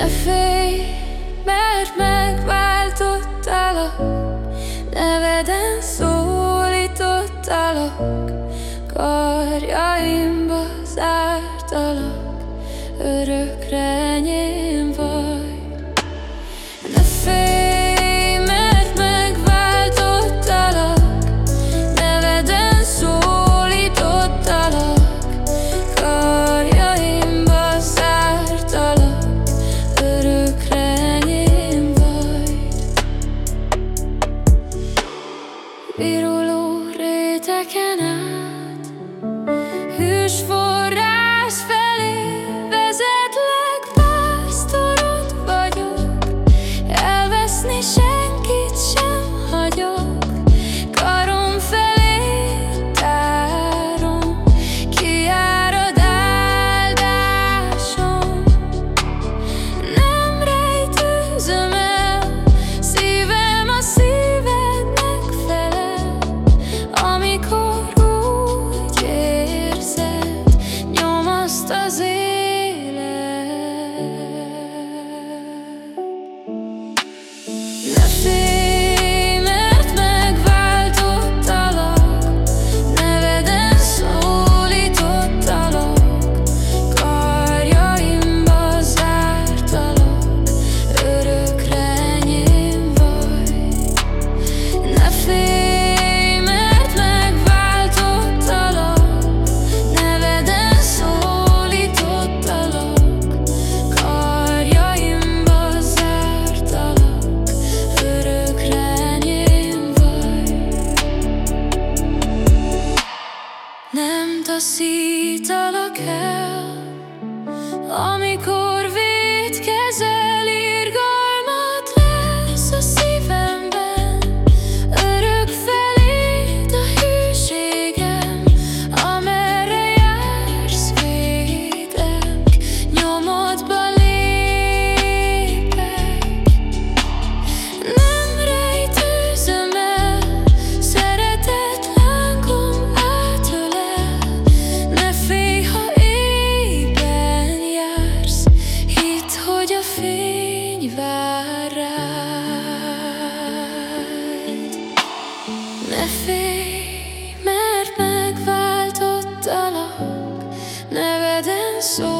Ne félj, mert megváltottalak Neveden szólítottalak. Karjaimba zártalak Örökre enyém vagy Viruló réteken át Hűs cita la care. Hogy a fény vár rád. Ne félj, mert megváltottalak, neveden szól.